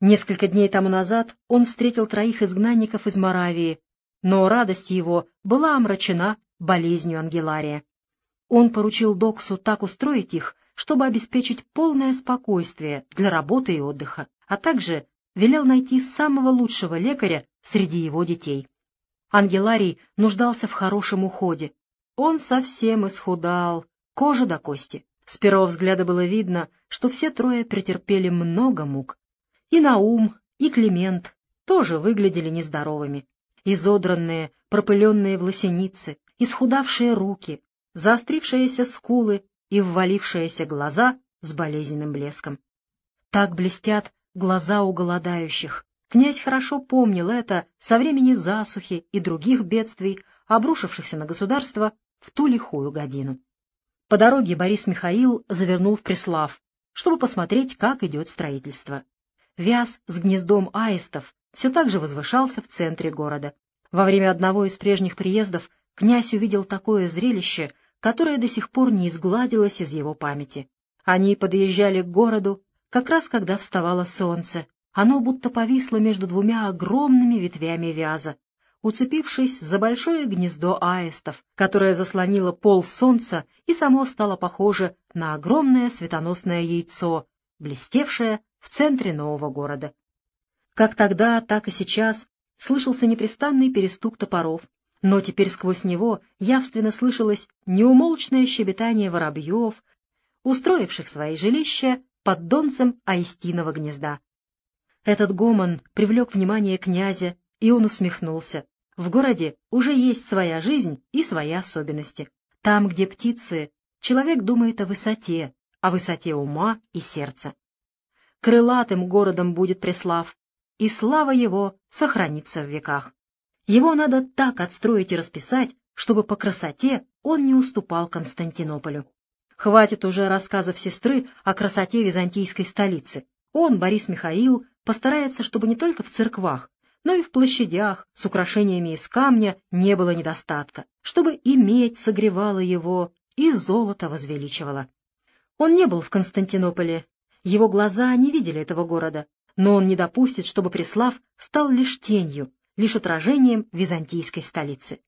Несколько дней тому назад он встретил троих изгнанников из Моравии, но радость его была омрачена болезнью Ангелария. Он поручил Доксу так устроить их, чтобы обеспечить полное спокойствие для работы и отдыха, а также велел найти самого лучшего лекаря среди его детей. Ангеларий нуждался в хорошем уходе. Он совсем исхудал, кожа до кости. С первого взгляда было видно, что все трое претерпели много мук. И Наум, и Климент тоже выглядели нездоровыми. Изодранные, пропыленные власеницы, исхудавшие руки, заострившиеся скулы и ввалившиеся глаза с болезненным блеском. Так блестят глаза у голодающих. Князь хорошо помнил это со времени засухи и других бедствий, обрушившихся на государство в ту лихую годину. По дороге Борис Михаил завернул в Преслав, чтобы посмотреть, как идет строительство. Вяз с гнездом аистов все так же возвышался в центре города. Во время одного из прежних приездов князь увидел такое зрелище, которое до сих пор не изгладилось из его памяти. Они подъезжали к городу, как раз когда вставало солнце. Оно будто повисло между двумя огромными ветвями вяза, уцепившись за большое гнездо аистов, которое заслонило пол солнца и само стало похоже на огромное светоносное яйцо, блестевшее в центре нового города. Как тогда, так и сейчас слышался непрестанный перестук топоров, но теперь сквозь него явственно слышалось неумолчное щебетание воробьев, устроивших свои жилища под донцем Аистиного гнезда. Этот гомон привлек внимание князя, и он усмехнулся. В городе уже есть своя жизнь и свои особенности. Там, где птицы, человек думает о высоте, о высоте ума и сердца. Крылатым городом будет Преслав, и слава его сохранится в веках. Его надо так отстроить и расписать, чтобы по красоте он не уступал Константинополю. Хватит уже рассказов сестры о красоте византийской столицы. Он, Борис Михаил, постарается, чтобы не только в церквах, но и в площадях с украшениями из камня не было недостатка, чтобы и медь согревала его, и золото возвеличивало. Он не был в Константинополе, его глаза не видели этого города, но он не допустит, чтобы Преслав стал лишь тенью, лишь отражением византийской столицы.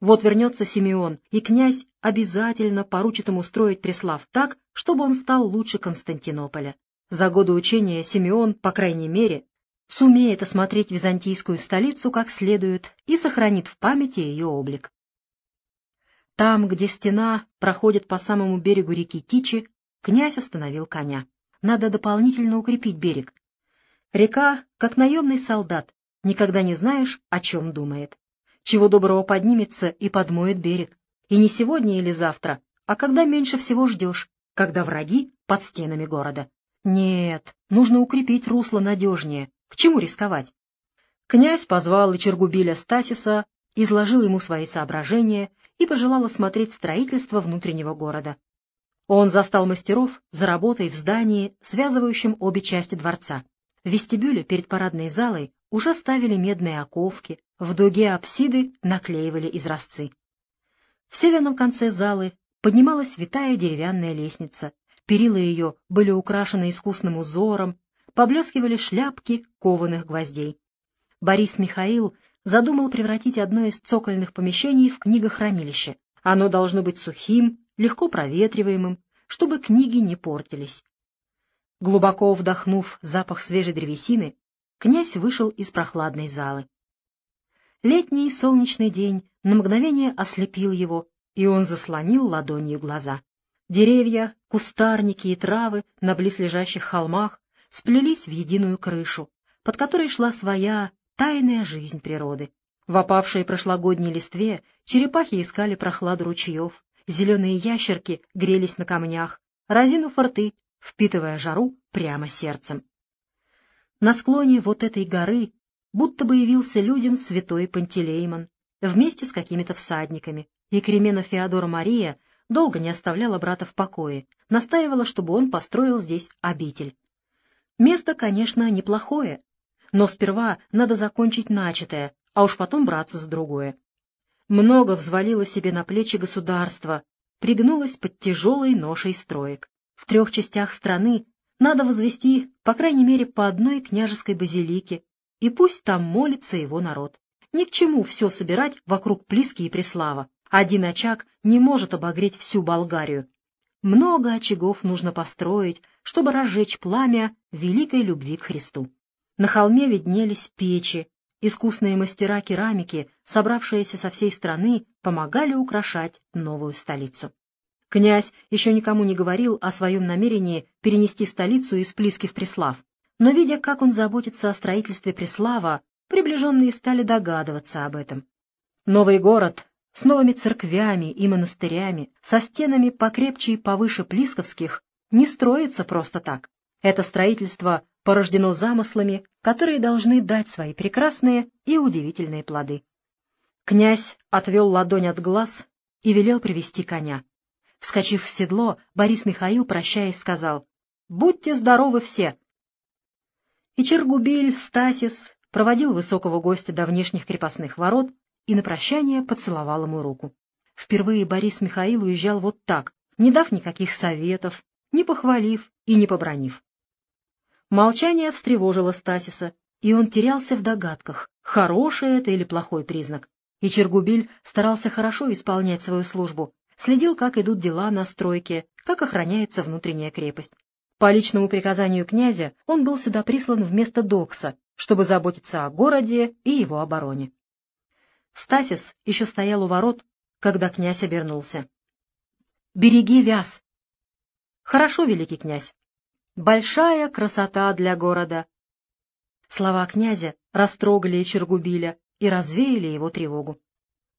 Вот вернется Симеон, и князь обязательно поручит ему строить Преслав так, чтобы он стал лучше Константинополя. За годы учения Симеон, по крайней мере, сумеет осмотреть византийскую столицу как следует и сохранит в памяти ее облик. Там, где стена проходит по самому берегу реки Тичи, князь остановил коня. Надо дополнительно укрепить берег. Река, как наемный солдат, никогда не знаешь, о чем думает. Чего доброго поднимется и подмоет берег. И не сегодня или завтра, а когда меньше всего ждешь, когда враги под стенами города. Нет, нужно укрепить русло надежнее, к чему рисковать? Князь позвал Ичергубиля Стасиса, изложил ему свои соображения и пожелал осмотреть строительство внутреннего города. Он застал мастеров за работой в здании, связывающем обе части дворца. В вестибюле перед парадной залой уже ставили медные оковки, в дуге апсиды наклеивали изразцы. В северном конце залы поднималась витая деревянная лестница, перила ее были украшены искусным узором, поблескивали шляпки кованых гвоздей. Борис Михаил задумал превратить одно из цокольных помещений в книгохранилище. Оно должно быть сухим, легко проветриваемым, чтобы книги не портились. Глубоко вдохнув запах свежей древесины, князь вышел из прохладной залы. Летний солнечный день на мгновение ослепил его, и он заслонил ладонью глаза. Деревья, кустарники и травы на близлежащих холмах сплелись в единую крышу, под которой шла своя тайная жизнь природы. В опавшей прошлогодней листве черепахи искали прохладу ручьев, зеленые ящерки грелись на камнях, разинув рты, впитывая жару прямо сердцем. На склоне вот этой горы будто бы явился людям святой Пантелеймон вместе с какими-то всадниками, и Кремена Феодора Мария долго не оставляла брата в покое, настаивала, чтобы он построил здесь обитель. Место, конечно, неплохое, но сперва надо закончить начатое, а уж потом браться за другое. Много взвалило себе на плечи государство, пригнулось под тяжелой ношей строек. В трех частях страны надо возвести, по крайней мере, по одной княжеской базилике, и пусть там молится его народ. Ни к чему все собирать вокруг Плиски и Преслава. Один очаг не может обогреть всю Болгарию. Много очагов нужно построить, чтобы разжечь пламя великой любви к Христу. На холме виднелись печи, искусные мастера керамики, собравшиеся со всей страны, помогали украшать новую столицу. Князь еще никому не говорил о своем намерении перенести столицу из Плиски в Преслав, но, видя, как он заботится о строительстве Преслава, приближенные стали догадываться об этом. Новый город с новыми церквями и монастырями, со стенами покрепче и повыше Плисковских, не строится просто так. Это строительство порождено замыслами, которые должны дать свои прекрасные и удивительные плоды. Князь отвел ладонь от глаз и велел привести коня. Вскочив в седло, Борис Михаил, прощаясь, сказал «Будьте здоровы все!» И Чергубиль, Стасис проводил высокого гостя до внешних крепостных ворот и на прощание поцеловал ему руку. Впервые Борис Михаил уезжал вот так, не дав никаких советов, не похвалив и не побронив. Молчание встревожило Стасиса, и он терялся в догадках, хороший это или плохой признак. И Чергубиль старался хорошо исполнять свою службу, следил, как идут дела на стройке, как охраняется внутренняя крепость. По личному приказанию князя он был сюда прислан вместо Докса, чтобы заботиться о городе и его обороне. Стасис еще стоял у ворот, когда князь обернулся. — Береги вяз! — Хорошо, великий князь. Большая красота для города. Слова князя растрогали Чергубиля и развеяли его тревогу.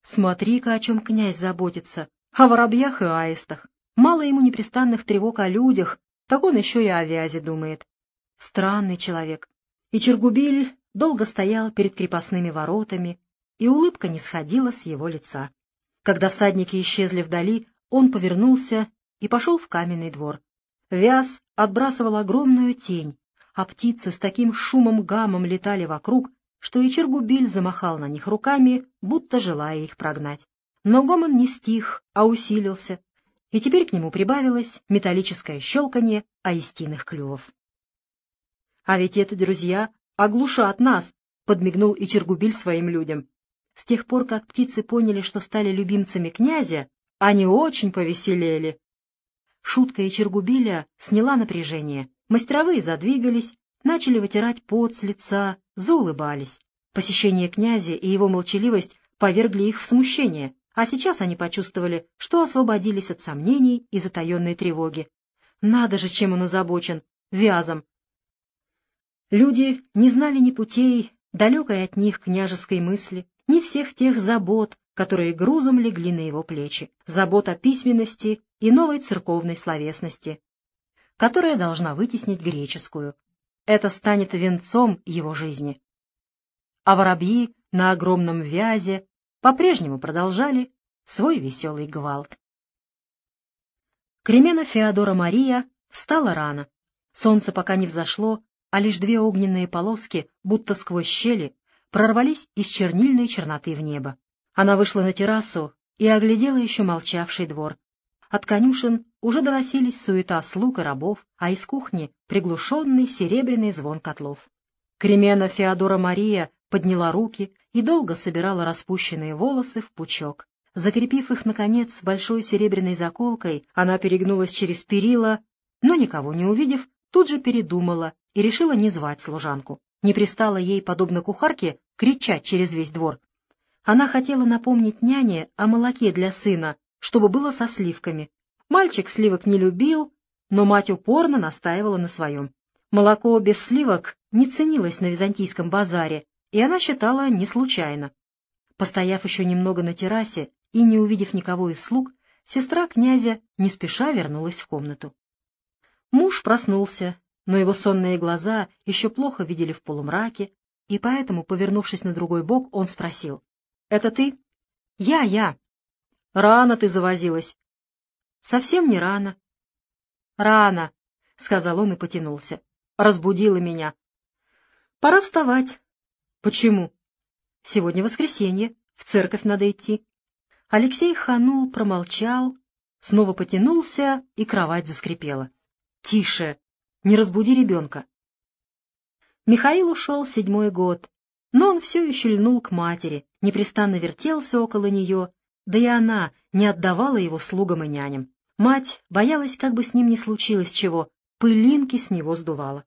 Смотри-ка, о чем князь заботится, о воробьях и аистах. Мало ему непрестанных тревог о людях, так он еще и о вязи думает. Странный человек. И Чергубиль долго стоял перед крепостными воротами, и улыбка не сходила с его лица. Когда всадники исчезли вдали, он повернулся и пошел в каменный двор. Вяз отбрасывал огромную тень, а птицы с таким шумом-гамом летали вокруг, что и Чергубиль замахал на них руками, будто желая их прогнать. Но гомон не стих, а усилился, и теперь к нему прибавилось металлическое щелканье аистиных клювов. «А ведь это, друзья, оглушат нас!» — подмигнул и Чергубиль своим людям. С тех пор, как птицы поняли, что стали любимцами князя, они очень повеселели. Шутка и Чергубиля сняла напряжение. Мастеровые задвигались, начали вытирать пот с лица, заулыбались. Посещение князя и его молчаливость повергли их в смущение, а сейчас они почувствовали, что освободились от сомнений и затаенной тревоги. Надо же, чем он озабочен! Вязом! Люди не знали ни путей, далекой от них княжеской мысли, ни всех тех забот, которые грузом легли на его плечи, забот о письменности и новой церковной словесности, которая должна вытеснить греческую. Это станет венцом его жизни. А воробьи на огромном вязе по-прежнему продолжали свой веселый гвалт. Кремена Феодора Мария встала рано. Солнце пока не взошло, а лишь две огненные полоски, будто сквозь щели, прорвались из чернильной черноты в небо. Она вышла на террасу и оглядела еще молчавший двор. От конюшен уже доносились суета слуг и рабов, а из кухни — приглушенный серебряный звон котлов. Кремена Феодора Мария подняла руки и долго собирала распущенные волосы в пучок. Закрепив их, наконец, большой серебряной заколкой, она перегнулась через перила, но, никого не увидев, тут же передумала и решила не звать служанку. Не пристала ей, подобно кухарке, кричать через весь двор. Она хотела напомнить няне о молоке для сына, чтобы было со сливками. Мальчик сливок не любил, но мать упорно настаивала на своем. Молоко без сливок не ценилось на византийском базаре, и она считала не случайно. Постояв еще немного на террасе и не увидев никого из слуг, сестра князя не спеша вернулась в комнату. Муж проснулся, но его сонные глаза еще плохо видели в полумраке, и поэтому, повернувшись на другой бок, он спросил. «Это ты?» «Я, я». «Рано ты завозилась». «Совсем не рано». «Рано», — сказал он и потянулся. «Разбудила меня». «Пора вставать». «Почему?» «Сегодня воскресенье, в церковь надо идти». Алексей ханул, промолчал, снова потянулся, и кровать заскрипела. «Тише!» не разбуди ребенка. Михаил ушел седьмой год, но он все еще льнул к матери, непрестанно вертелся около нее, да и она не отдавала его слугам и няням. Мать боялась, как бы с ним не случилось чего, пылинки с него сдувала.